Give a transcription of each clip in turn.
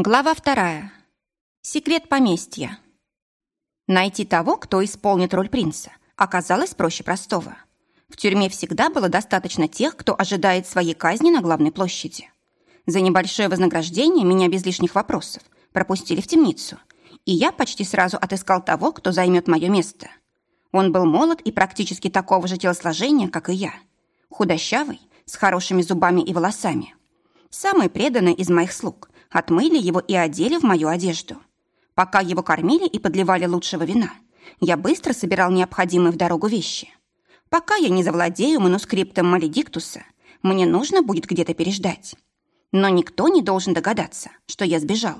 Глава вторая. Секрет поместья. Найти того, кто исполнит роль принца, оказалось проще простого. В тюрьме всегда было достаточно тех, кто ожидает своей казни на главной площади. За небольшое вознаграждение меня без лишних вопросов пропустили в темницу, и я почти сразу отыскал того, кто займет мое место. Он был молод и практически такого же телосложения, как и я. Худощавый, с хорошими зубами и волосами. Самый преданный из моих слуг – отмыли его и одели в мою одежду. Пока его кормили и подливали лучшего вина, я быстро собирал необходимые в дорогу вещи. Пока я не завладею манускриптом Маледиктуса, мне нужно будет где-то переждать. Но никто не должен догадаться, что я сбежал.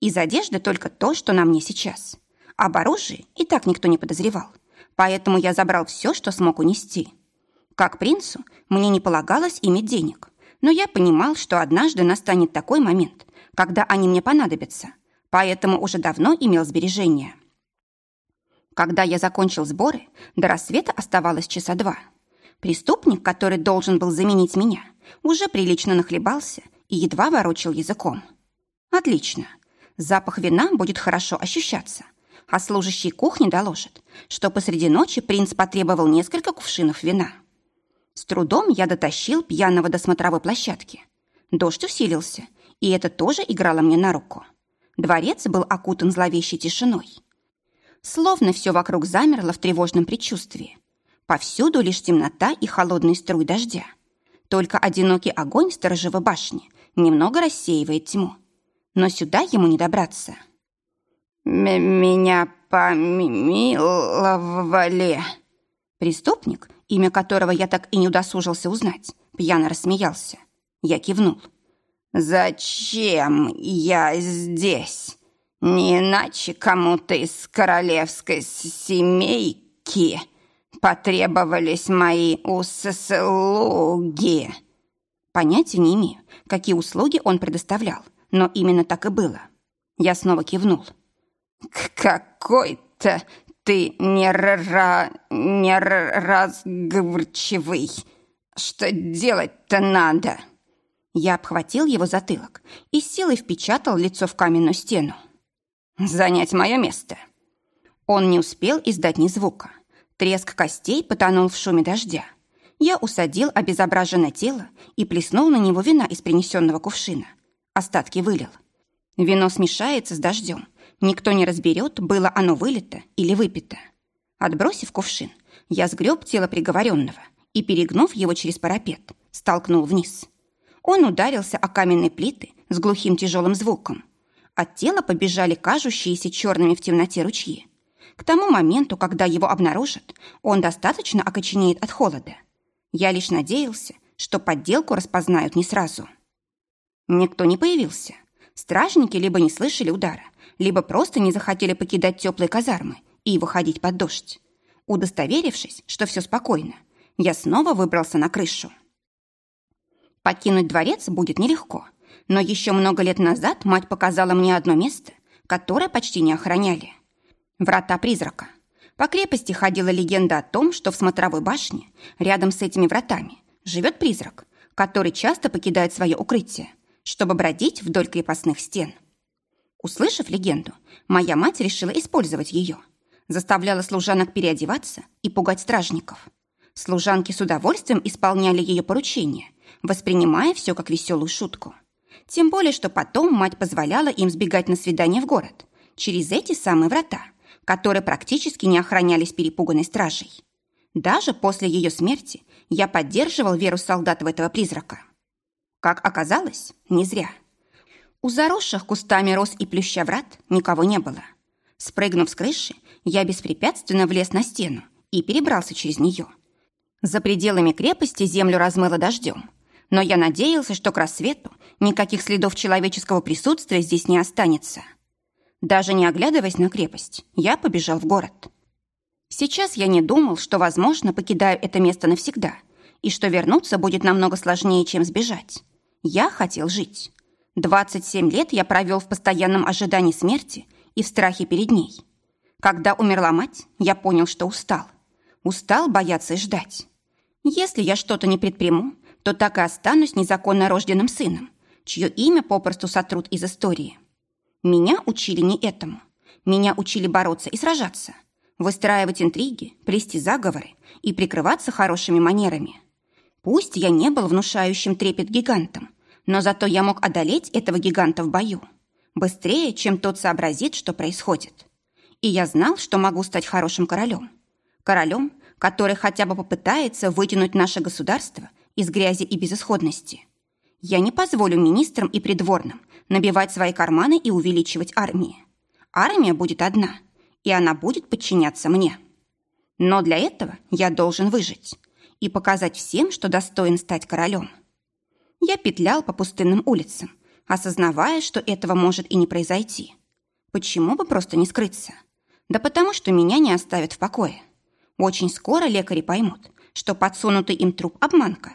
Из одежды только то, что на мне сейчас. Об оружии и так никто не подозревал. Поэтому я забрал все, что смог унести. Как принцу, мне не полагалось иметь денег. Но я понимал, что однажды настанет такой момент, когда они мне понадобятся, поэтому уже давно имел сбережения. Когда я закончил сборы, до рассвета оставалось часа два. Преступник, который должен был заменить меня, уже прилично нахлебался и едва ворочил языком. Отлично. Запах вина будет хорошо ощущаться, а служащие кухни доложат, что посреди ночи принц потребовал несколько кувшинов вина. С трудом я дотащил пьяного до смотровой площадки. Дождь усилился, и это тоже играло мне на руку. Дворец был окутан зловещей тишиной. Словно все вокруг замерло в тревожном предчувствии. Повсюду лишь темнота и холодные струи дождя. Только одинокий огонь сторожевой башни немного рассеивает тьму. Но сюда ему не добраться. «Меня помиловали!» Преступник, имя которого я так и не удосужился узнать, пьяно рассмеялся. Я кивнул. «Зачем я здесь? Не иначе кому-то из королевской семейки потребовались мои услуги». Понятия не имею, какие услуги он предоставлял, но именно так и было. Я снова кивнул. «Какой-то ты неразговорчивый. Что делать-то надо?» Я обхватил его затылок и силой впечатал лицо в каменную стену. «Занять мое место!» Он не успел издать ни звука. Треск костей потонул в шуме дождя. Я усадил обезображенное тело и плеснул на него вина из принесенного кувшина. Остатки вылил. Вино смешается с дождем. Никто не разберет, было оно вылито или выпито. Отбросив кувшин, я сгреб тело приговоренного и, перегнув его через парапет, столкнул вниз. Он ударился о каменные плиты с глухим тяжелым звуком. От тела побежали кажущиеся черными в темноте ручьи. К тому моменту, когда его обнаружат, он достаточно окоченеет от холода. Я лишь надеялся, что подделку распознают не сразу. Никто не появился. Стражники либо не слышали удара, либо просто не захотели покидать теплые казармы и выходить под дождь. Удостоверившись, что все спокойно, я снова выбрался на крышу. Покинуть дворец будет нелегко, но еще много лет назад мать показала мне одно место, которое почти не охраняли. Врата призрака. По крепости ходила легенда о том, что в смотровой башне, рядом с этими вратами, живет призрак, который часто покидает свое укрытие, чтобы бродить вдоль крепостных стен. Услышав легенду, моя мать решила использовать ее. Заставляла служанок переодеваться и пугать стражников. Служанки с удовольствием исполняли ее поручения – воспринимая все как веселую шутку. Тем более, что потом мать позволяла им сбегать на свидание в город через эти самые врата, которые практически не охранялись перепуганной стражей. Даже после ее смерти я поддерживал веру солдат в этого призрака. Как оказалось, не зря. У заросших кустами роз и плюща врат никого не было. Спрыгнув с крыши, я беспрепятственно влез на стену и перебрался через нее. За пределами крепости землю размыло дождем, но я надеялся, что к рассвету никаких следов человеческого присутствия здесь не останется. Даже не оглядываясь на крепость, я побежал в город. Сейчас я не думал, что, возможно, покидаю это место навсегда, и что вернуться будет намного сложнее, чем сбежать. Я хотел жить. 27 лет я провел в постоянном ожидании смерти и в страхе перед ней. Когда умерла мать, я понял, что устал. Устал бояться и ждать. Если я что-то не предприму, то так и останусь незаконно рожденным сыном, чье имя попросту сотрут из истории. Меня учили не этому. Меня учили бороться и сражаться, выстраивать интриги, плести заговоры и прикрываться хорошими манерами. Пусть я не был внушающим трепет гигантом, но зато я мог одолеть этого гиганта в бою. Быстрее, чем тот сообразит, что происходит. И я знал, что могу стать хорошим королем. Королем, который хотя бы попытается вытянуть наше государство из грязи и безысходности. Я не позволю министрам и придворным набивать свои карманы и увеличивать армии. Армия будет одна, и она будет подчиняться мне. Но для этого я должен выжить и показать всем, что достоин стать королем. Я петлял по пустынным улицам, осознавая, что этого может и не произойти. Почему бы просто не скрыться? Да потому что меня не оставят в покое. Очень скоро лекари поймут, что подсунутый им труп – обманка.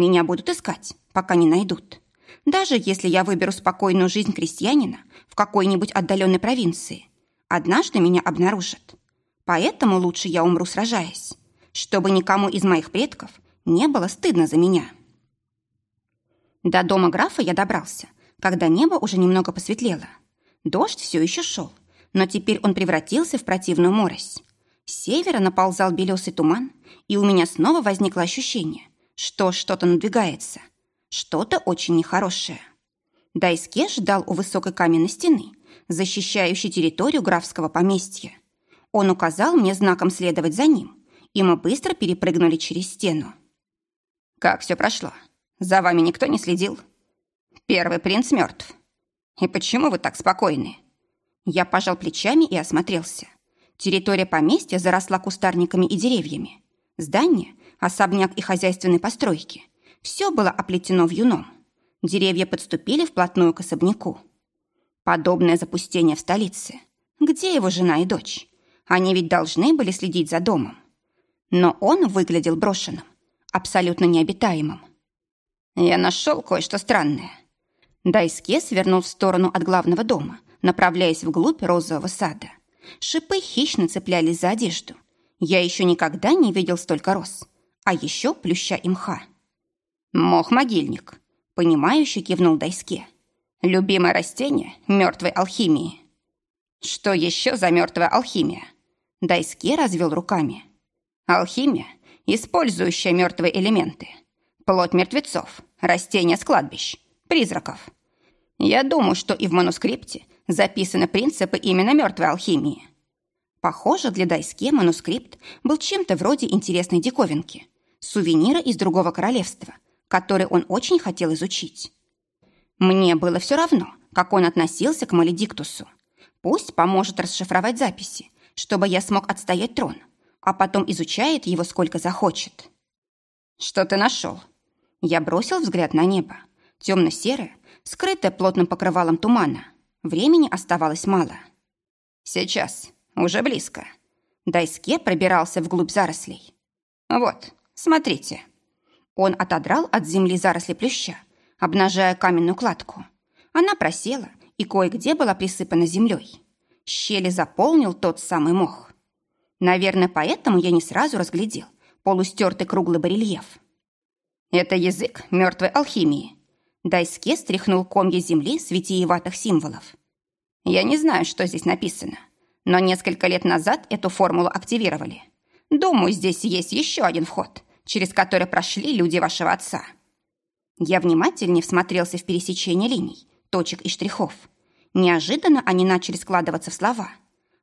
Меня будут искать, пока не найдут. Даже если я выберу спокойную жизнь крестьянина в какой-нибудь отдаленной провинции, однажды меня обнаружат. Поэтому лучше я умру, сражаясь, чтобы никому из моих предков не было стыдно за меня. До дома графа я добрался, когда небо уже немного посветлело. Дождь все еще шел, но теперь он превратился в противную морось. С севера наползал белесый туман, и у меня снова возникло ощущение, что что-то надвигается, что-то очень нехорошее. Дайске ждал у высокой каменной стены, защищающей территорию графского поместья. Он указал мне знаком следовать за ним, и мы быстро перепрыгнули через стену. «Как все прошло? За вами никто не следил?» «Первый принц мертв. И почему вы так спокойны?» Я пожал плечами и осмотрелся. Территория поместья заросла кустарниками и деревьями. Здание, особняк и хозяйственные постройки – все было оплетено вьюном. Деревья подступили вплотную к особняку. Подобное запустение в столице. Где его жена и дочь? Они ведь должны были следить за домом. Но он выглядел брошенным, абсолютно необитаемым. Я нашел кое-что странное. Дайске свернул в сторону от главного дома, направляясь вглубь розового сада. Шипы хищно цеплялись за одежду. Я еще никогда не видел столько роз. А еще плюща и мха. «Мох-могильник», — понимающе кивнул Дайске. «Любимое растение мертвой алхимии». «Что еще за мертвая алхимия?» Дайске развел руками. «Алхимия, использующая мертвые элементы. Плоть мертвецов, растения с кладбищ, призраков. Я думаю, что и в манускрипте записаны принципы именно мертвой алхимии. Похоже, для Дайске манускрипт был чем-то вроде интересной диковинки, сувенира из другого королевства, который он очень хотел изучить. Мне было все равно, как он относился к Маледиктусу. Пусть поможет расшифровать записи, чтобы я смог отстоять трон, а потом изучает его сколько захочет. «Что ты нашел?» Я бросил взгляд на небо. Темно-серое, скрытое плотным покрывалом тумана – Времени оставалось мало. Сейчас, уже близко. Дайске пробирался вглубь зарослей. Вот, смотрите. Он отодрал от земли заросли плюща, обнажая каменную кладку. Она просела и кое-где была присыпана землей. Щели заполнил тот самый мох. Наверное, поэтому я не сразу разглядел полустертый круглый барельеф. Это язык мертвой алхимии, Дайске стряхнул комья земли с витиеватых символов. «Я не знаю, что здесь написано, но несколько лет назад эту формулу активировали. Думаю, здесь есть еще один вход, через который прошли люди вашего отца». Я внимательнее всмотрелся в пересечение линий, точек и штрихов. Неожиданно они начали складываться в слова.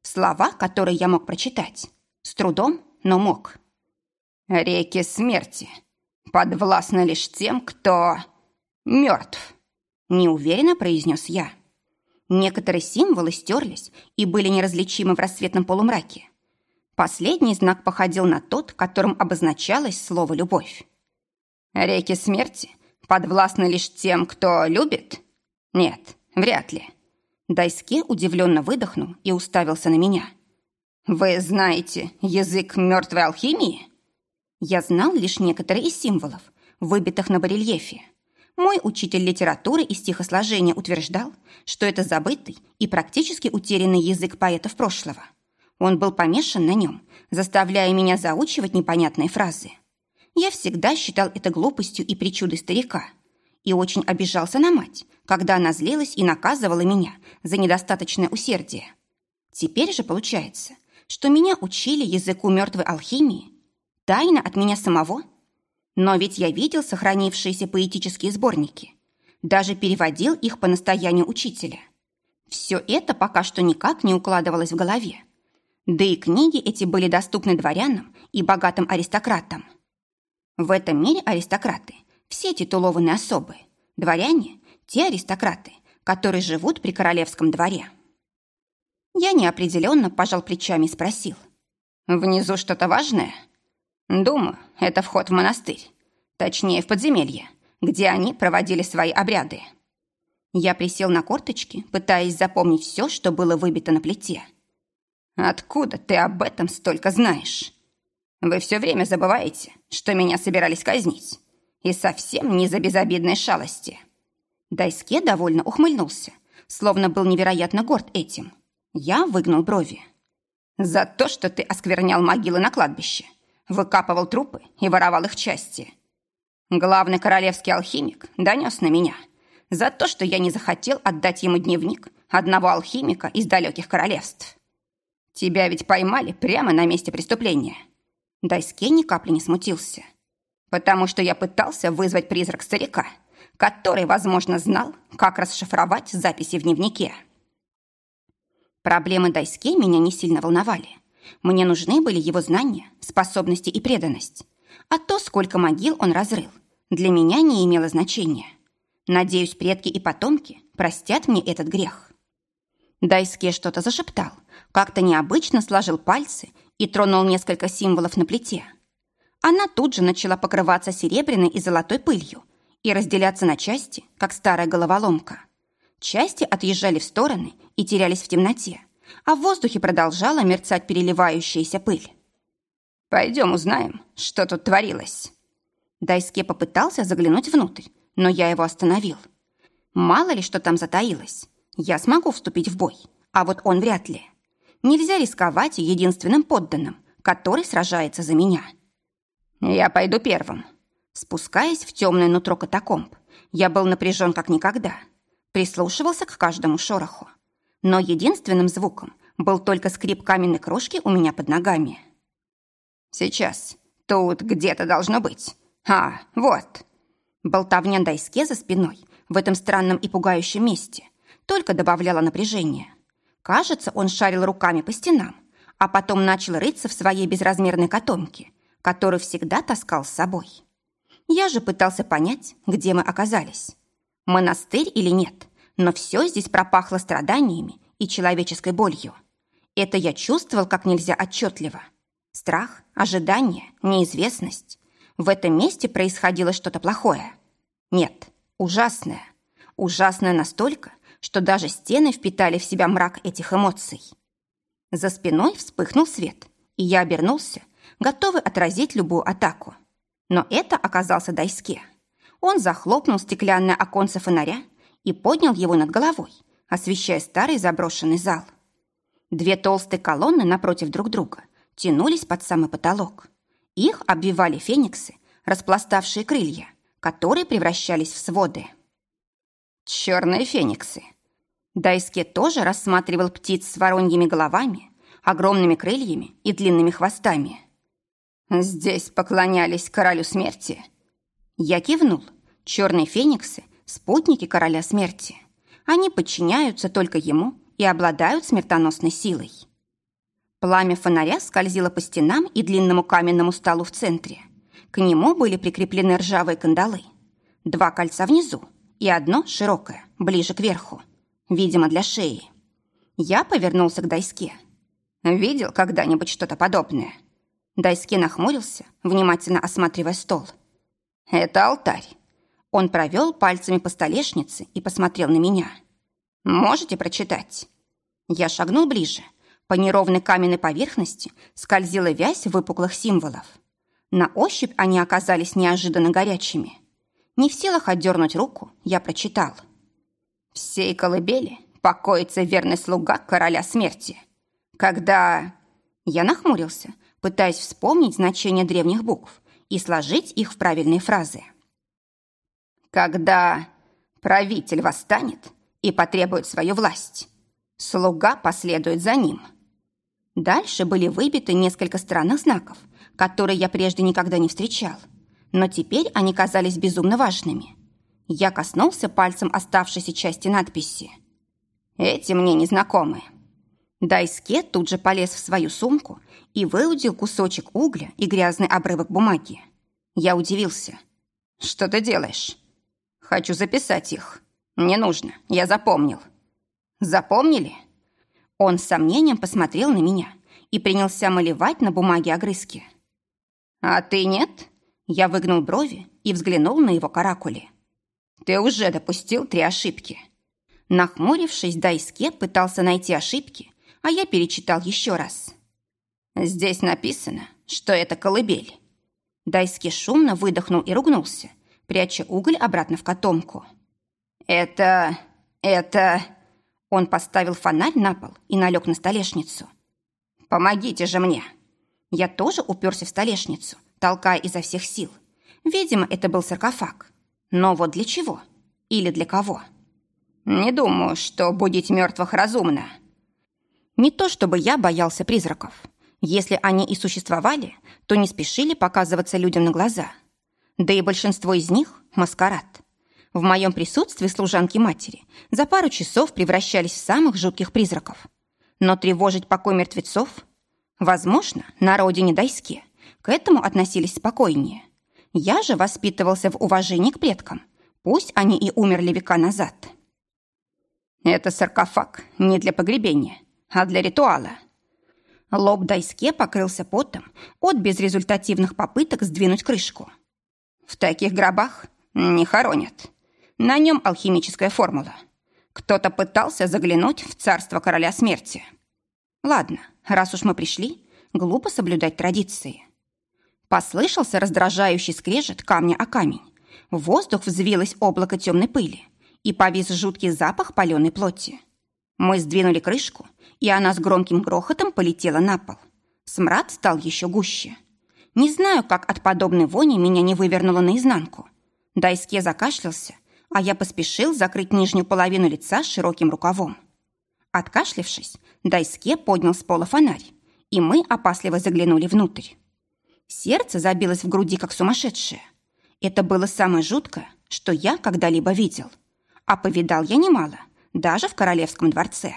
В слова, которые я мог прочитать. С трудом, но мог. «Реки смерти подвластны лишь тем, кто...» мертв», — неуверенно произнес я. Некоторые символы стерлись и были неразличимы в рассветном полумраке. Последний знак походил на тот, которым обозначалось слово «любовь». «Реки смерти подвластны лишь тем, кто любит?» «Нет, вряд ли». Дайске удивленно выдохнул и уставился на меня. «Вы знаете язык мертвой алхимии?» Я знал лишь некоторые из символов, выбитых на барельефе. Мой учитель литературы и стихосложения утверждал, что это забытый и практически утерянный язык поэтов прошлого. Он был помешан на нем, заставляя меня заучивать непонятные фразы. Я всегда считал это глупостью и причудой старика. и очень обижался на мать, когда она злилась и наказывала меня за недостаточное усердие. Теперь же получается, что меня учили языку мертвой алхимии, тайно от меня самого. Но ведь я видел сохранившиеся поэтические сборники, даже переводил их по настоянию учителя. Все это пока что никак не укладывалось в голове. Да и книги эти были доступны дворянам и богатым аристократам. В этом мире аристократы – все титулованные особы, дворяне – те аристократы, которые живут при королевском дворе. Я неопределенно пожал плечами и спросил. «Внизу что-то важное?» «Думаю, это вход в монастырь. Точнее, в подземелье, где они проводили свои обряды». Я присел на корточки, пытаясь запомнить все, что было выбито на плите. «Откуда ты об этом столько знаешь? Вы все время забываете, что меня собирались казнить. И совсем не за безобидные шалости». Дайске довольно ухмыльнулся, словно был невероятно горд этим. Я выгнул брови. «За то, что ты осквернял могилы на кладбище, выкапывал трупы и воровал их части. Главный королевский алхимик донес на меня за то, что я не захотел отдать ему дневник одного алхимика из далеких королевств. Тебя ведь поймали прямо на месте преступления». Дайске ни капли не смутился. «Потому что я пытался вызвать призрак старика» который, возможно, знал, как расшифровать записи в дневнике. Проблемы Дайске меня не сильно волновали. Мне нужны были его знания, способности и преданность. А то, сколько могил он разрыл, для меня не имело значения. Надеюсь, предки и потомки простят мне этот грех. Дайске что-то зашептал, как-то необычно сложил пальцы и тронул несколько символов на плите. Она тут же начала покрываться серебряной и золотой пылью, и разделяться на части, как старая головоломка. Части отъезжали в стороны и терялись в темноте, а в воздухе продолжала мерцать переливающаяся пыль. «Пойдем узнаем, что тут творилось». Дайске попытался заглянуть внутрь, но я его остановил. Мало ли, что там затаилось. Я смогу вступить в бой, а вот он вряд ли. Нельзя рисковать единственным подданным, который сражается за меня. «Я пойду первым», Спускаясь в темное нутро катакомб, я был напряжен как никогда. Прислушивался к каждому шороху. Но единственным звуком был только скрип каменной крошки у меня под ногами. «Сейчас. Тут где-то должно быть. А, вот». Болтовня Дайске за спиной в этом странном и пугающем месте только добавляла напряжения. Кажется, он шарил руками по стенам, а потом начал рыться в своей безразмерной котомке, которую всегда таскал с собой. Я же пытался понять, где мы оказались. Монастырь или нет, но все здесь пропахло страданиями и человеческой болью. Это я чувствовал как нельзя отчетливо. Страх, ожидание, неизвестность. В этом месте происходило что-то плохое. Нет, ужасное. Ужасное настолько, что даже стены впитали в себя мрак этих эмоций. За спиной вспыхнул свет, и я обернулся, готовый отразить любую атаку. Но это оказался Дайске. Он захлопнул стеклянное оконце фонаря и поднял его над головой, освещая старый заброшенный зал. Две толстые колонны напротив друг друга тянулись под самый потолок. Их обвивали фениксы, распластавшие крылья, которые превращались в своды. Черные фениксы. Дайске тоже рассматривал птиц с вороньими головами, огромными крыльями и длинными хвостами. Здесь поклонялись королю смерти. Я кивнул. Черные фениксы – спутники короля смерти. Они подчиняются только ему и обладают смертоносной силой. Пламя фонаря скользило по стенам и длинному каменному столу в центре. К нему были прикреплены ржавые кандалы. Два кольца внизу и одно широкое, ближе к верху. Видимо, для шеи. Я повернулся к доске. Видел когда-нибудь что-то подобное? Дайски нахмурился, внимательно осматривая стол. «Это алтарь». Он провел пальцами по столешнице и посмотрел на меня. «Можете прочитать?» Я шагнул ближе. По неровной каменной поверхности скользила вязь выпуклых символов. На ощупь они оказались неожиданно горячими. Не в силах отдернуть руку, я прочитал. «В сей колыбели покоится верный слуга короля смерти. Когда...» Я нахмурился, пытаясь вспомнить значение древних букв и сложить их в правильные фразы. Когда правитель восстанет и потребует свою власть, слуга последует за ним. Дальше были выбиты несколько странных знаков, которые я прежде никогда не встречал. Но теперь они казались безумно важными. Я коснулся пальцем оставшейся части надписи. «Эти мне не знакомы». Дайске тут же полез в свою сумку и выудил кусочек угля и грязный обрывок бумаги. Я удивился. «Что ты делаешь?» «Хочу записать их. Не нужно, я запомнил». «Запомнили?» Он с сомнением посмотрел на меня и принялся малевать на бумаге огрызки. «А ты нет?» Я выгнул брови и взглянул на его каракули. «Ты уже допустил три ошибки». Нахмурившись, Дайске пытался найти ошибки, а я перечитал еще раз. «Здесь написано, что это колыбель». Дайске шумно выдохнул и ругнулся, пряча уголь обратно в котомку. «Это... это...» Он поставил фонарь на пол и налег на столешницу. «Помогите же мне!» Я тоже уперся в столешницу, толкая изо всех сил. Видимо, это был саркофаг. Но вот для чего? Или для кого? «Не думаю, что будить мертвых разумно». Не то чтобы я боялся призраков. Если они и существовали, то не спешили показываться людям на глаза. Да и большинство из них – маскарад. В моем присутствии служанки матери за пару часов превращались в самых жутких призраков. Но тревожить покой мертвецов? Возможно, на родине Дайске к этому относились спокойнее. Я же воспитывался в уважении к предкам. Пусть они и умерли века назад. Это саркофаг не для погребения, а для ритуала. Лоб Дайске покрылся потом от безрезультативных попыток сдвинуть крышку. В таких гробах не хоронят. На нем алхимическая формула. Кто-то пытался заглянуть в царство короля смерти. Ладно, раз уж мы пришли, глупо соблюдать традиции. Послышался раздражающий скрежет камня о камень. В воздух взвилось облако темной пыли и повис жуткий запах паленой плоти. Мы сдвинули крышку, и она с громким грохотом полетела на пол. Смрад стал еще гуще. Не знаю, как от подобной вони меня не вывернуло наизнанку. Дайске закашлялся, а я поспешил закрыть нижнюю половину лица широким рукавом. Откашлившись, Дайске поднял с пола фонарь, и мы опасливо заглянули внутрь. Сердце забилось в груди, как сумасшедшее. Это было самое жуткое, что я когда-либо видел. А повидал я немало, даже в королевском дворце.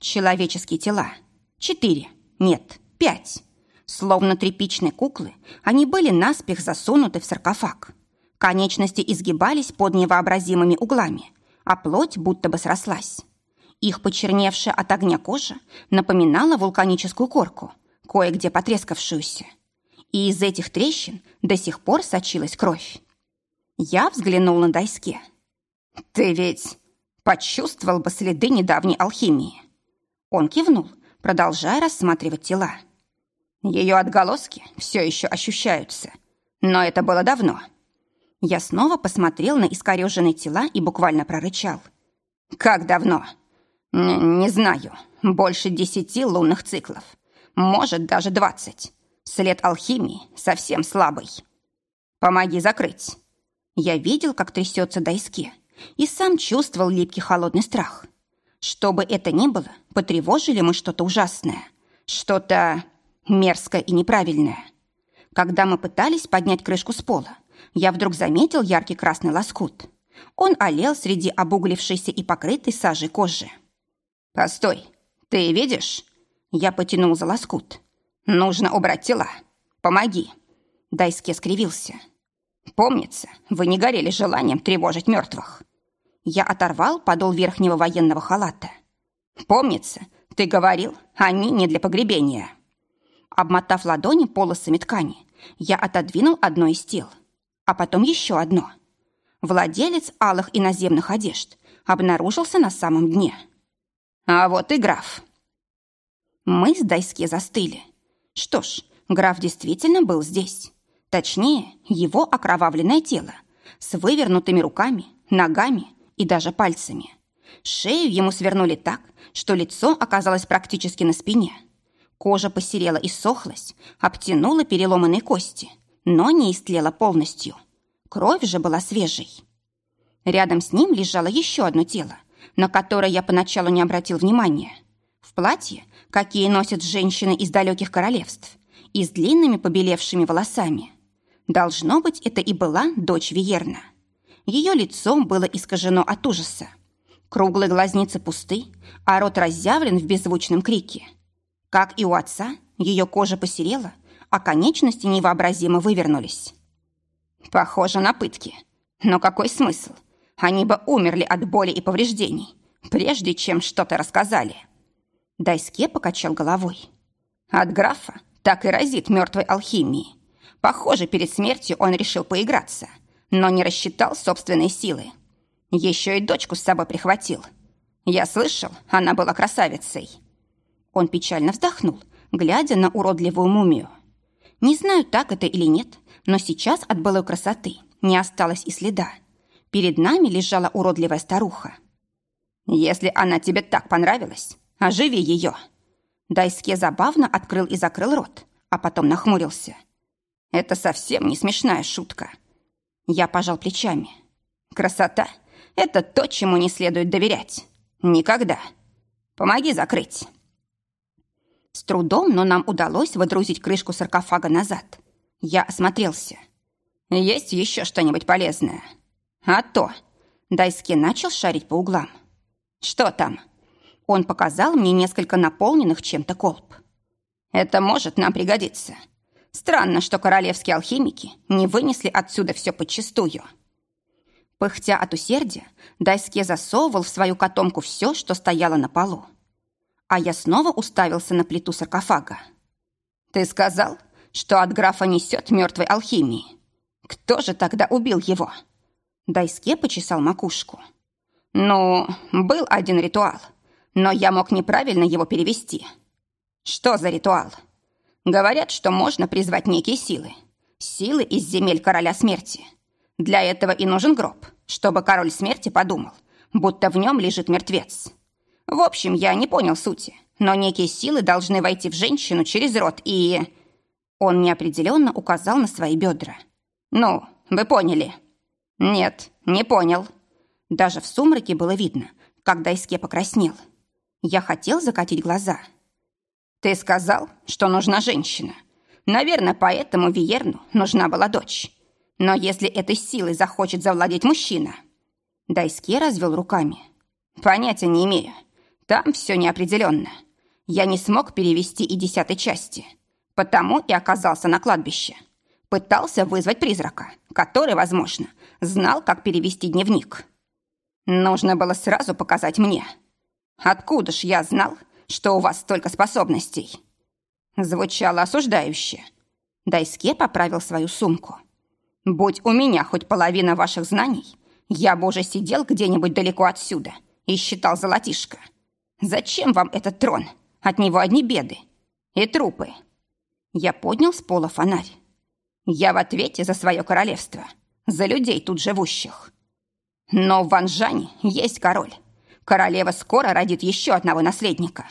Человеческие тела. Четыре. Нет, пять. Словно тряпичные куклы, они были наспех засунуты в саркофаг. Конечности изгибались под невообразимыми углами, а плоть будто бы срослась. Их почерневшая от огня кожа напоминала вулканическую корку, кое-где потрескавшуюся. И из этих трещин до сих пор сочилась кровь. Я взглянул на Дайске. «Ты ведь почувствовал бы следы недавней алхимии?» Он кивнул, продолжая рассматривать тела. Ее отголоски все еще ощущаются, но это было давно. Я снова посмотрел на искореженные тела и буквально прорычал. «Как давно?» Н «Не знаю. Больше десяти лунных циклов. Может, даже двадцать. След алхимии совсем слабый. Помоги закрыть». Я видел, как трясется Дайске, и сам чувствовал липкий холодный страх. Что бы это ни было, потревожили мы что-то ужасное. Что-то мерзкое и неправильное. Когда мы пытались поднять крышку с пола, я вдруг заметил яркий красный лоскут. Он олел среди обуглившейся и покрытой сажей кожи. «Постой, ты видишь?» Я потянул за лоскут. «Нужно убрать тела. Помоги!» Дайске скривился. «Помнится, вы не горели желанием тревожить мертвых». Я оторвал подол верхнего военного халата. «Помнится, ты говорил, они не для погребения». Обмотав ладони полосами ткани, я отодвинул одно из тел – а потом еще одно. Владелец алых иноземных одежд обнаружился на самом дне. А вот и граф. Мы с Дайске застыли. Что ж, граф действительно был здесь. Точнее, его окровавленное тело с вывернутыми руками, ногами и даже пальцами. Шею ему свернули так, что лицо оказалось практически на спине. Кожа посерела и сохлась, обтянула переломанные кости – но не истлела полностью. Кровь же была свежей. Рядом с ним лежало еще одно тело, на которое я поначалу не обратил внимания. Платье, какие носят женщины из далеких королевств, и с длинными побелевшими волосами. Должно быть, это и была дочь Виерна. Ее лицо было искажено от ужаса. Круглые глазницы пусты, а рот разъявлен в беззвучном крике. Как и у отца, ее кожа посерела, а конечности невообразимо вывернулись. Похоже на пытки. Но какой смысл? Они бы умерли от боли и повреждений, прежде чем что-то рассказали. Дайске покачал головой. От графа так и разит мертвой алхимией. Похоже, перед смертью он решил поиграться, но не рассчитал собственные силы. Еще и дочку с собой прихватил. Я слышал, она была красавицей. Он печально вздохнул, глядя на уродливую мумию. Не знаю, так это или нет, но сейчас от былой красоты не осталось и следа. Перед нами лежала уродливая старуха. «Если она тебе так понравилась, оживи ее!» Дайске забавно открыл и закрыл рот, а потом нахмурился. «Это совсем не смешная шутка». Я пожал плечами. «Красота — это то, чему не следует доверять. Никогда. Помоги закрыть». С трудом, но нам удалось выдрузить крышку саркофага назад. Я осмотрелся. «Есть еще что-нибудь полезное?» «А то!» Дайски начал шарить по углам. «Что там?» Он показал мне несколько наполненных чем-то колб. «Это может нам пригодиться. Странно, что королевские алхимики не вынесли отсюда все подчистую». Пыхтя от усердия, Дайске засовывал в свою котомку все, что стояло на полу. А я снова уставился на плиту саркофага. «Ты сказал, что от графа несет мертвой алхимии. Кто же тогда убил его?» Дайске почесал макушку. «Ну, был один ритуал, но я мог неправильно его перевести. Что за ритуал? Говорят, что можно призвать некие силы. Силы из земель короля смерти. Для этого и нужен гроб, чтобы король смерти подумал, будто в нем лежит мертвец. В общем, я не понял сути, но некие силы должны войти в женщину через рот и...» Он неопределенно указал на свои бедра. «Ну, вы поняли?» «Нет, не понял». Даже в сумраке было видно, когда Иске покраснел. Я хотел закатить глаза. «Ты сказал, что нужна женщина. Наверное, поэтому Виерну нужна была дочь. Но если этой силой захочет завладеть мужчина...» Дайске развел руками. «Понятия не имею. Там все неопределенно. Я не смог перевести и десятой части. Потому и оказался на кладбище. Пытался вызвать призрака, который, возможно, знал, как перевести дневник. Нужно было сразу показать мне. Откуда ж я знал, что у вас столько способностей? Звучало осуждающе. Дайске поправил свою сумку. Будь у меня хоть половина ваших знаний, я бы уже сидел где-нибудь далеко отсюда и считал золотишко. Зачем вам этот трон? От него одни беды. И трупы. Я поднял с пола фонарь. Я в ответе за свое королевство за людей тут живущих. Но в Ванжане есть король. Королева скоро родит еще одного наследника.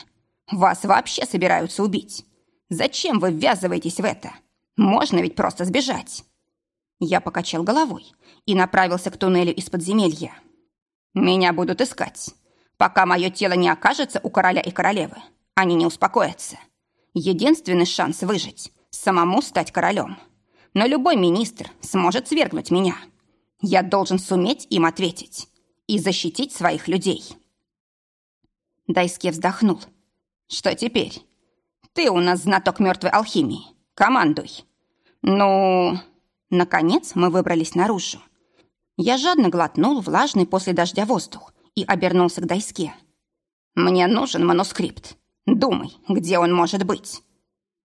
Вас вообще собираются убить. Зачем вы ввязываетесь в это? Можно ведь просто сбежать. Я покачал головой и направился к туннелю из подземелья. Меня будут искать. Пока мое тело не окажется у короля и королевы, они не успокоятся. Единственный шанс выжить – самому стать королем но любой министр сможет свергнуть меня. Я должен суметь им ответить и защитить своих людей. Дайске вздохнул. Что теперь? Ты у нас знаток мертвой алхимии. Командуй. Ну... Наконец мы выбрались наружу. Я жадно глотнул влажный после дождя воздух и обернулся к Дайске. «Мне нужен манускрипт. Думай, где он может быть?»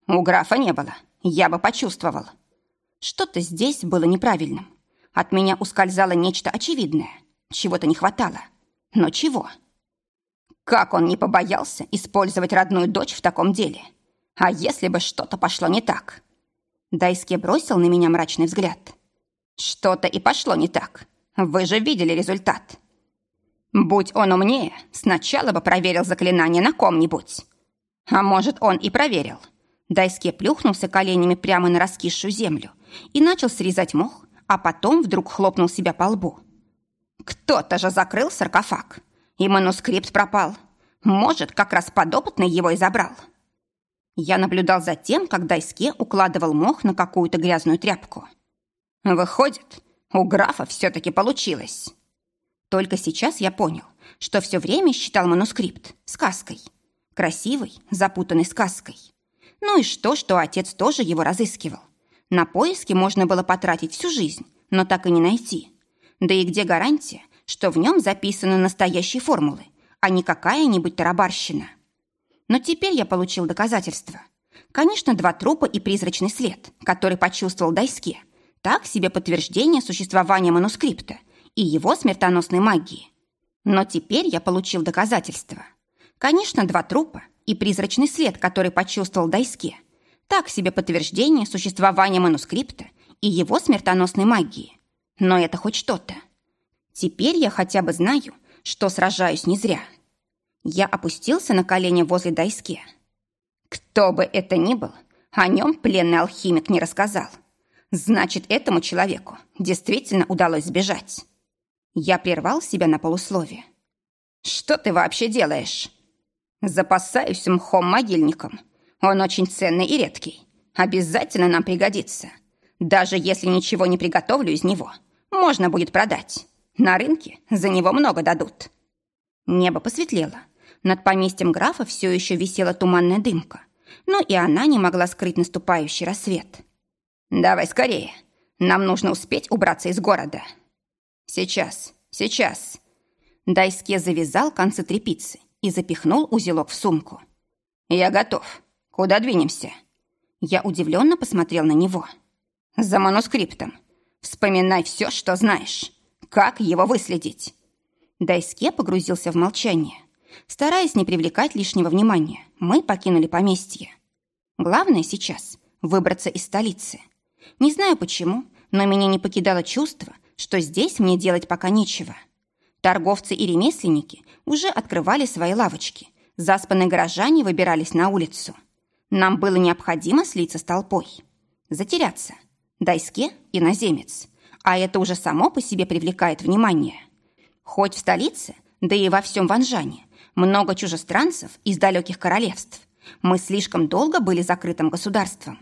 «У графа не было. Я бы почувствовал. Что-то здесь было неправильным. От меня ускользало нечто очевидное. Чего-то не хватало. Но чего? Как он не побоялся использовать родную дочь в таком деле? А если бы что-то пошло не так? Дайске бросил на меня мрачный взгляд. Что-то и пошло не так. Вы же видели результат. Будь он умнее, сначала бы проверил заклинание на ком-нибудь. А может, он и проверил. Дайске плюхнулся коленями прямо на раскисшую землю и начал срезать мох, а потом вдруг хлопнул себя по лбу. Кто-то же закрыл саркофаг, и манускрипт пропал. Может, как раз подопытный его и забрал. Я наблюдал за тем, как Дайске укладывал мох на какую-то грязную тряпку. Выходит, у графа все-таки получилось. Только сейчас я понял, что все время считал манускрипт сказкой. Красивой, запутанной сказкой. Ну и что, что отец тоже его разыскивал. На поиски можно было потратить всю жизнь, но так и не найти. Да и где гарантия, что в нем записаны настоящие формулы, а не какая-нибудь тарабарщина? Но теперь я получил доказательства. Конечно, два трупа и призрачный след, который почувствовал Дайске. Так себе подтверждение существования манускрипта и его смертоносной магии. Но теперь я получил доказательства. Конечно, два трупа и призрачный след, который почувствовал Дайске. Так себе подтверждение существования манускрипта и его смертоносной магии. Но это хоть что-то. Теперь я хотя бы знаю, что сражаюсь не зря. Я опустился на колени возле Дайске. Кто бы это ни был, о нем пленный алхимик не рассказал. Значит, этому человеку действительно удалось сбежать. Я прервал себя на полусловие. «Что ты вообще делаешь?» «Запасаюсь мхом-могильником. Он очень ценный и редкий. Обязательно нам пригодится. Даже если ничего не приготовлю из него, можно будет продать. На рынке за него много дадут». Небо посветлело. Над поместьем графа все еще висела туманная дымка, но и она не могла скрыть наступающий рассвет. «Давай скорее. Нам нужно успеть убраться из города». «Сейчас, сейчас». Дайске завязал концы тряпицы и запихнул узелок в сумку. «Я готов. Куда двинемся?» Я удивленно посмотрел на него. «За манускриптом. Вспоминай все, что знаешь. Как его выследить?» Дайске погрузился в молчание. Стараясь не привлекать лишнего внимания, мы покинули поместье. Главное сейчас — выбраться из столицы. Не знаю почему, но меня не покидало чувство, что здесь мне делать пока нечего. Торговцы и ремесленники уже открывали свои лавочки. Заспанные горожане выбирались на улицу. Нам было необходимо слиться с толпой. Затеряться. Дайске – иноземец. А это уже само по себе привлекает внимание. Хоть в столице, да и во всем Ванжане, много чужестранцев из далеких королевств. Мы слишком долго были закрытым государством.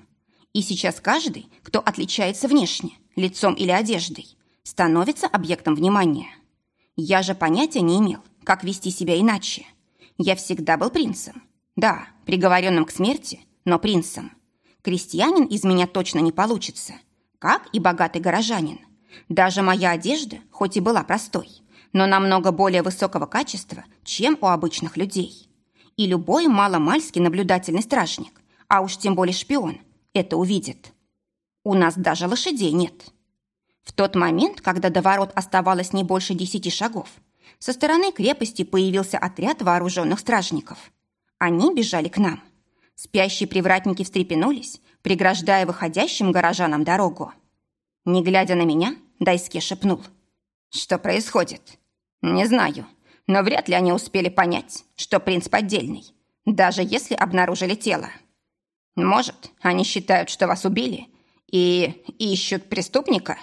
И сейчас каждый, кто отличается внешне, лицом или одеждой, становится объектом внимания. Я же понятия не имел, как вести себя иначе. Я всегда был принцем. Да, приговоренным к смерти, но принцем. Крестьянин из меня точно не получится, как и богатый горожанин. Даже моя одежда, хоть и была простой, но намного более высокого качества, чем у обычных людей. И любой маломальский наблюдательный стражник, а уж тем более шпион, это увидит. У нас даже лошадей нет. В тот момент, когда до ворот оставалось не больше десяти шагов, со стороны крепости появился отряд вооруженных стражников. Они бежали к нам. Спящие привратники встрепенулись, преграждая выходящим горожанам дорогу. Не глядя на меня, Дайске шепнул. «Что происходит?» «Не знаю, но вряд ли они успели понять, что принц поддельный, даже если обнаружили тело. Может, они считают, что вас убили и ищут преступника?»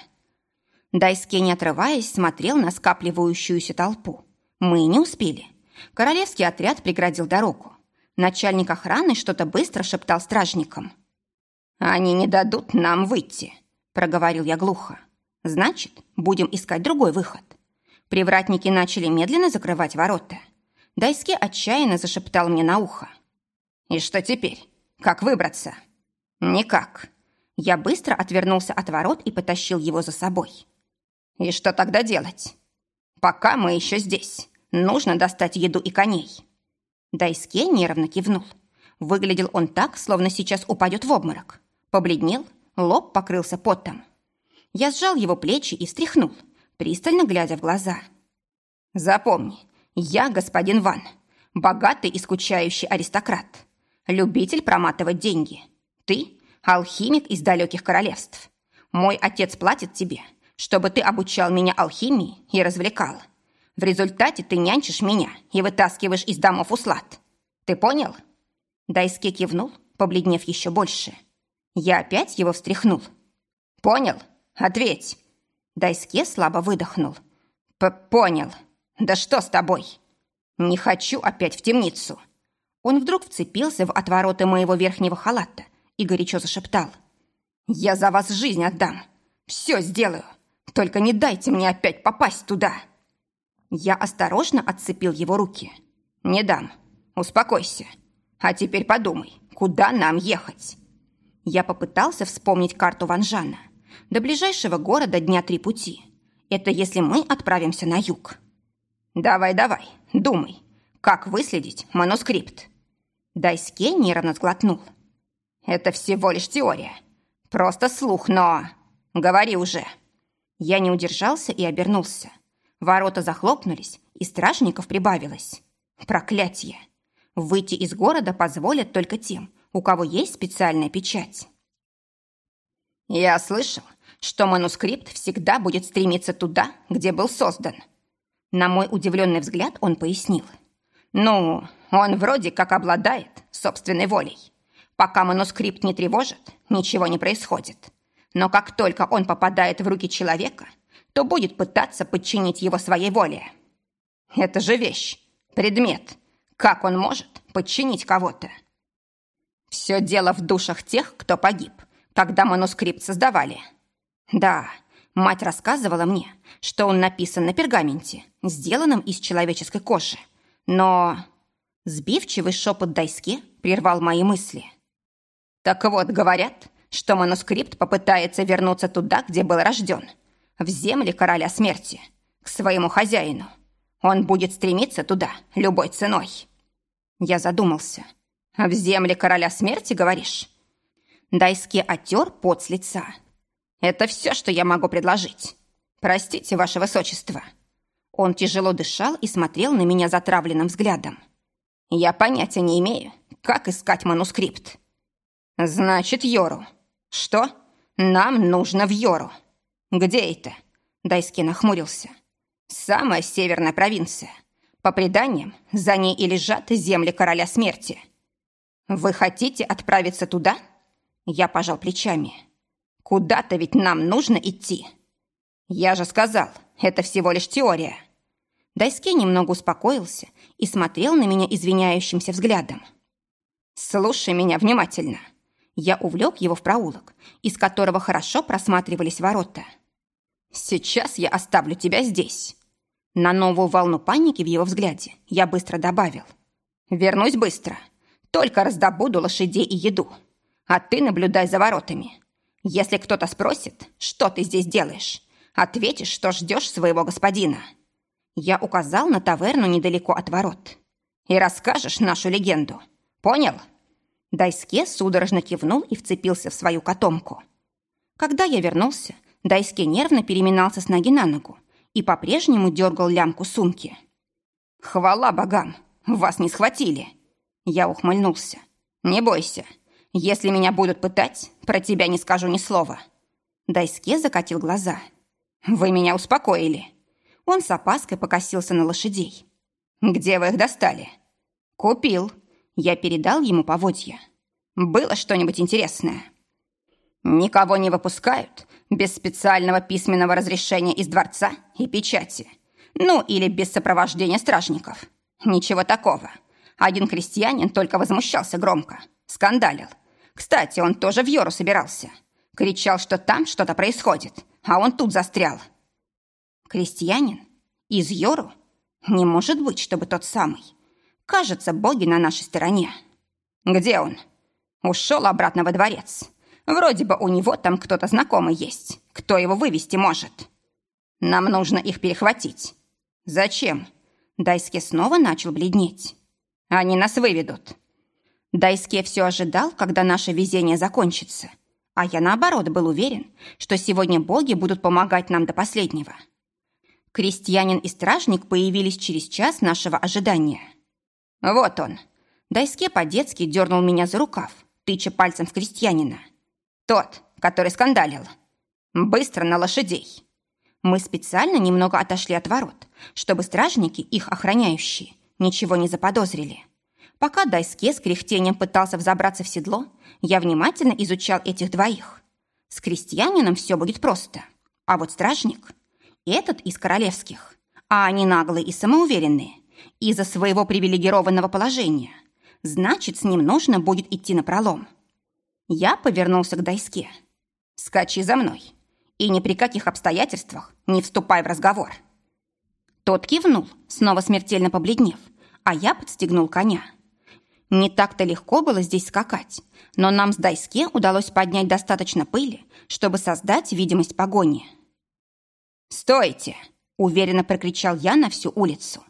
Дайске, не отрываясь, смотрел на скапливающуюся толпу. Мы не успели. Королевский отряд преградил дорогу. Начальник охраны что-то быстро шептал стражникам. «Они не дадут нам выйти», — проговорил я глухо. «Значит, будем искать другой выход». Привратники начали медленно закрывать ворота. Дайске отчаянно зашептал мне на ухо. «И что теперь? Как выбраться?» «Никак». Я быстро отвернулся от ворот и потащил его за собой. И что тогда делать? Пока мы еще здесь. Нужно достать еду и коней. Дайске нервно кивнул. Выглядел он так, словно сейчас упадет в обморок. Побледнел, лоб покрылся потом. Я сжал его плечи и встряхнул, пристально глядя в глаза. «Запомни, я господин Ван, богатый и скучающий аристократ, любитель проматывать деньги. Ты – алхимик из далеких королевств. Мой отец платит тебе – чтобы ты обучал меня алхимии и развлекал. В результате ты нянчишь меня и вытаскиваешь из домов услад. Ты понял?» Дайске кивнул, побледнев еще больше. Я опять его встряхнул. «Понял? Ответь. Дайске слабо выдохнул. П «Понял. Да что с тобой? Не хочу опять в темницу». Он вдруг вцепился в отвороты моего верхнего халата и горячо зашептал. «Я за вас жизнь отдам. Все сделаю. Только не дайте мне опять попасть туда!» Я осторожно отцепил его руки. «Не дам. Успокойся. А теперь подумай, куда нам ехать?» Я попытался вспомнить карту Ванжана. До ближайшего города дня три пути. Это если мы отправимся на юг. «Давай, давай, думай, как выследить манускрипт?» Дайске нервно сглотнул. «Это всего лишь теория. Просто слух, но...» «Говори уже!» Я не удержался и обернулся. Ворота захлопнулись, и стражников прибавилось. Проклятие! Выйти из города позволят только тем, у кого есть специальная печать. Я слышал, что манускрипт всегда будет стремиться туда, где был создан. На мой удивленный взгляд он пояснил. Ну, он вроде как обладает собственной волей. Пока манускрипт не тревожит, ничего не происходит. Но как только он попадает в руки человека, то будет пытаться подчинить его своей воле. Это же вещь, предмет. Как он может подчинить кого-то? Все дело в душах тех, кто погиб, когда манускрипт создавали. Да, мать рассказывала мне, что он написан на пергаменте, сделанном из человеческой кожи. Но сбивчивый шепот Дайске прервал мои мысли. Так вот, говорят, что манускрипт попытается вернуться туда, где был рожден, в земли короля смерти, к своему хозяину. Он будет стремиться туда любой ценой. Я задумался. В земли короля смерти, говоришь? Дайски оттер пот с лица. Это все, что я могу предложить. Простите, ваше высочество. Он тяжело дышал и смотрел на меня затравленным взглядом. Я понятия не имею, как искать манускрипт. Значит, Йору. «Что? Нам нужно в Йору». «Где это?» Дайски нахмурился. «Самая северная провинция. По преданиям, за ней и лежат земли короля смерти. Вы хотите отправиться туда?» Я пожал плечами. «Куда-то ведь нам нужно идти». «Я же сказал, это всего лишь теория». Дайски немного успокоился и смотрел на меня извиняющимся взглядом. «Слушай меня внимательно я увлек его в проулок, из которого хорошо просматривались ворота. «Сейчас я оставлю тебя здесь». На новую волну паники в его взгляде я быстро добавил. «Вернусь быстро. Только раздобуду лошадей и еду. А ты наблюдай за воротами. Если кто-то спросит, что ты здесь делаешь, ответишь, что ждешь своего господина». Я указал на таверну недалеко от ворот. «И расскажешь нашу легенду. Понял?» Дайске судорожно кивнул и вцепился в свою котомку. Когда я вернулся, Дайске нервно переминался с ноги на ногу и по-прежнему дергал лямку сумки. «Хвала богам! Вас не схватили!» Я ухмыльнулся. «Не бойся. Если меня будут пытать, про тебя не скажу ни слова». Дайске закатил глаза. «Вы меня успокоили». Он с опаской покосился на лошадей. «Где вы их достали?» «Купил», я передал ему поводья. Было что-нибудь интересное? Никого не выпускают без специального письменного разрешения из дворца и печати. Ну, или без сопровождения стражников. Ничего такого. Один крестьянин только возмущался громко. Скандалил. Кстати, он тоже в Йору собирался. Кричал, что там что-то происходит, а он тут застрял. Крестьянин? Из Йору? Не может быть, чтобы тот самый. Кажется, боги на нашей стороне. Где он? Ушел обратно во дворец. Вроде бы у него там кто-то знакомый есть. Кто его вывести может? Нам нужно их перехватить. Зачем? Дайске снова начал бледнеть. Они нас выведут. Дайске все ожидал, когда наше везение закончится. А я, наоборот, был уверен, что сегодня боги будут помогать нам до последнего. Крестьянин и стражник появились через час нашего ожидания. «Вот он». Дайске по-детски дернул меня за рукав, тыча пальцем в крестьянина. «Тот, который скандалил. Быстро на лошадей». Мы специально немного отошли от ворот, чтобы стражники, их охраняющие, ничего не заподозрили. Пока Дайске с кряхтением пытался взобраться в седло, я внимательно изучал этих двоих. С крестьянином все будет просто. А вот стражник, этот из королевских, а они наглые и самоуверенные, из-за своего привилегированного положения, значит, с ним нужно будет идти на пролом. Я повернулся к доске. «Скачи за мной и ни при каких обстоятельствах не вступай в разговор». Тот кивнул, снова смертельно побледнев, а я подстегнул коня. Не так-то легко было здесь скакать, но нам с Дайске удалось поднять достаточно пыли, чтобы создать видимость погони. «Стойте!» – уверенно прокричал я на всю улицу.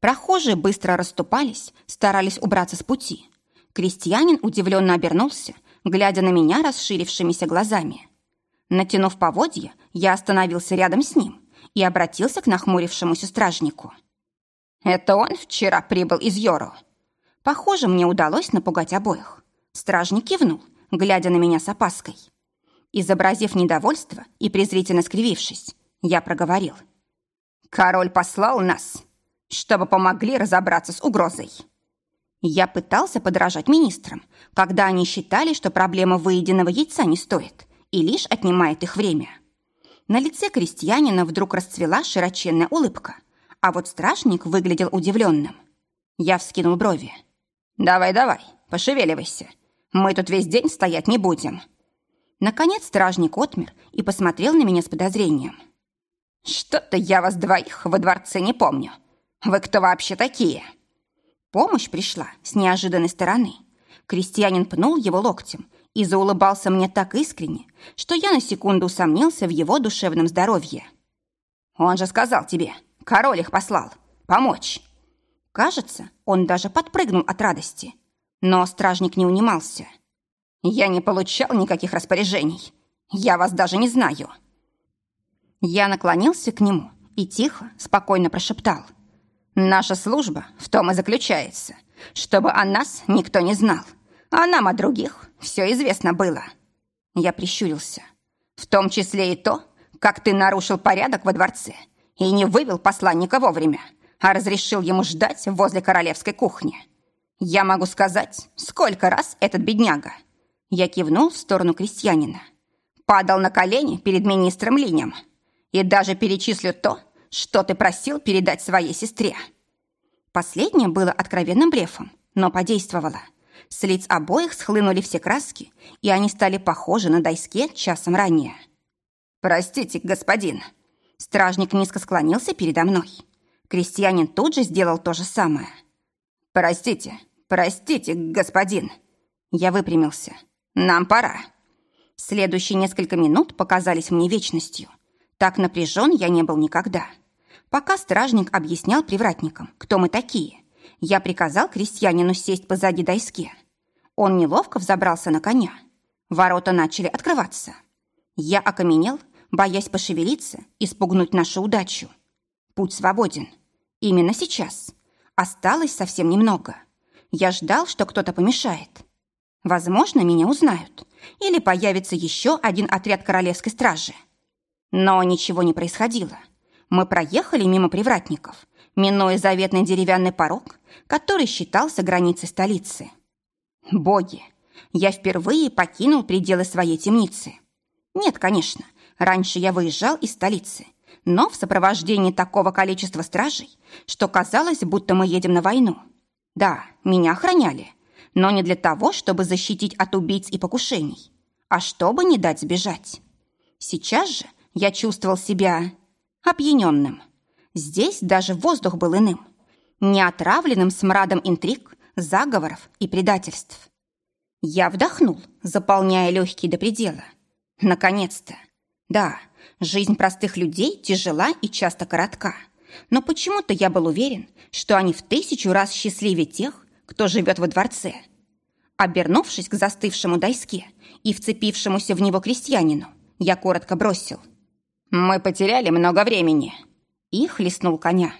Прохожие быстро расступались, старались убраться с пути. Крестьянин удивленно обернулся, глядя на меня расширившимися глазами. Натянув поводья, я остановился рядом с ним и обратился к нахмурившемуся стражнику. «Это он вчера прибыл из Йору?» Похоже, мне удалось напугать обоих. Стражник кивнул, глядя на меня с опаской. Изобразив недовольство и презрительно скривившись, я проговорил. «Король послал нас, чтобы помогли разобраться с угрозой». Я пытался подражать министрам, когда они считали, что проблема выеденного яйца не стоит и лишь отнимает их время. На лице крестьянина вдруг расцвела широченная улыбка, а вот стражник выглядел удивленным. Я вскинул брови. «Давай, давай, пошевеливайся. Мы тут весь день стоять не будем». Наконец стражник отмер и посмотрел на меня с подозрением. «Что-то я вас двоих во дворце не помню. Вы кто вообще такие?» Помощь пришла с неожиданной стороны. Крестьянин пнул его локтем и заулыбался мне так искренне, что я на секунду усомнился в его душевном здоровье. «Он же сказал тебе, король их послал, помочь. Кажется, он даже подпрыгнул от радости. Но стражник не унимался. «Я не получал никаких распоряжений. Я вас даже не знаю». Я наклонился к нему и тихо, спокойно прошептал. «Наша служба в том и заключается, чтобы о нас никто не знал, а нам о других все известно было». Я прищурился. «В том числе и то, как ты нарушил порядок во дворце и не вывел посланника вовремя а разрешил ему ждать возле королевской кухни. Я могу сказать, сколько раз этот бедняга. Я кивнул в сторону крестьянина. Падал на колени перед министром Линем. И даже перечислю то, что ты просил передать своей сестре. Последнее было откровенным блефом, но подействовало. С лиц обоих схлынули все краски, и они стали похожи на дайске часом ранее. «Простите, господин». Стражник низко склонился передо мной. Крестьянин тут же сделал то же самое. «Простите, простите, господин». Я выпрямился. «Нам пора». Следующие несколько минут показались мне вечностью. Так напряжен я не был никогда. Пока стражник объяснял привратникам, кто мы такие, я приказал крестьянину сесть позади доске. Он неловко взобрался на коня. Ворота начали открываться. Я окаменел, боясь пошевелиться и спугнуть нашу удачу. Путь свободен. Именно сейчас. Осталось совсем немного. Я ждал, что кто-то помешает. Возможно, меня узнают. Или появится еще один отряд королевской стражи. Но ничего не происходило. Мы проехали мимо привратников, минуя заветный деревянный порог, который считался границей столицы. Боги! Я впервые покинул пределы своей темницы. Нет, конечно, раньше я выезжал из столицы – но в сопровождении такого количества стражей, что казалось, будто мы едем на войну. Да, меня охраняли, но не для того, чтобы защитить от убийц и покушений, а чтобы не дать сбежать. Сейчас же я чувствовал себя опьяненным. Здесь даже воздух был иным, не отравленным смрадом интриг, заговоров и предательств. Я вдохнул, заполняя легкие до предела. Наконец-то. Да, Жизнь простых людей тяжела и часто коротка. Но почему-то я был уверен, что они в тысячу раз счастливее тех, кто живет во дворце. Обернувшись к застывшему доске и вцепившемуся в него крестьянину, я коротко бросил. «Мы потеряли много времени» и хлестнул коня.